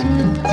Thanks.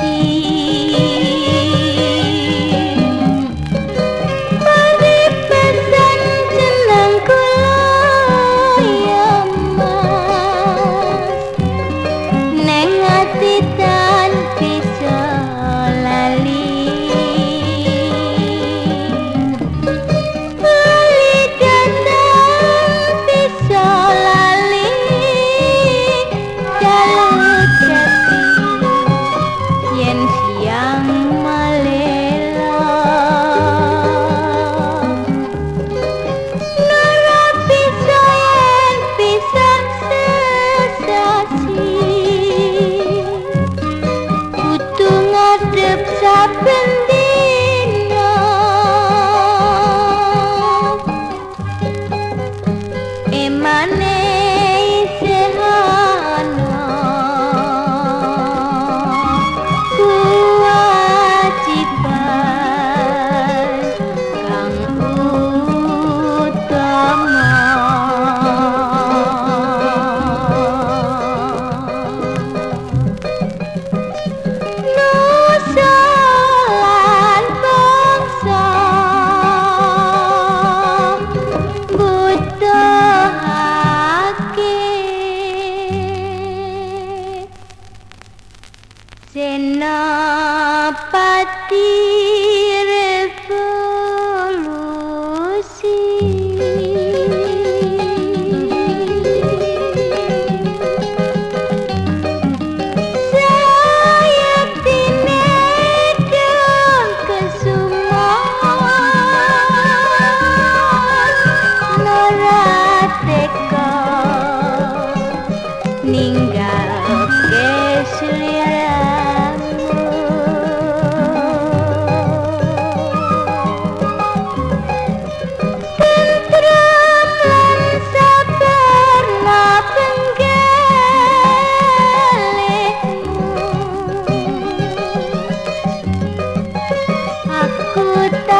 Senapati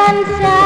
danza